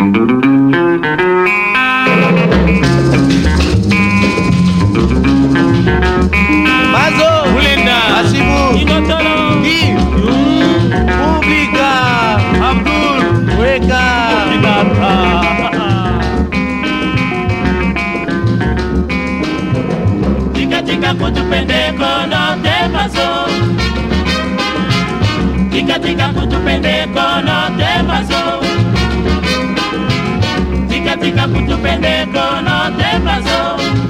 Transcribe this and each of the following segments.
Tika tika pendeco não te paso katika kutupendeko, no te pasó.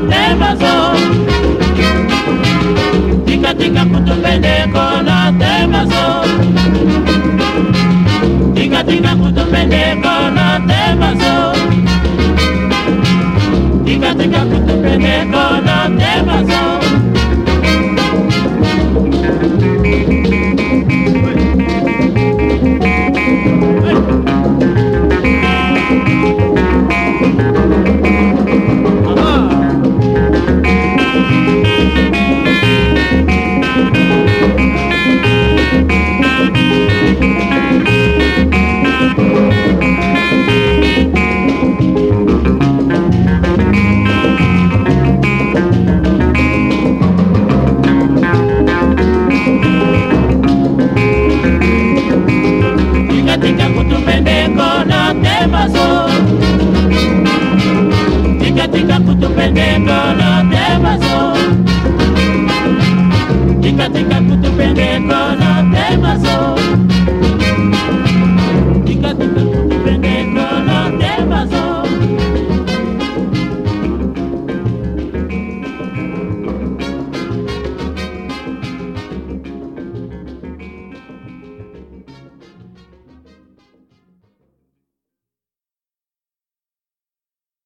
temazo Tika tika kutupende kona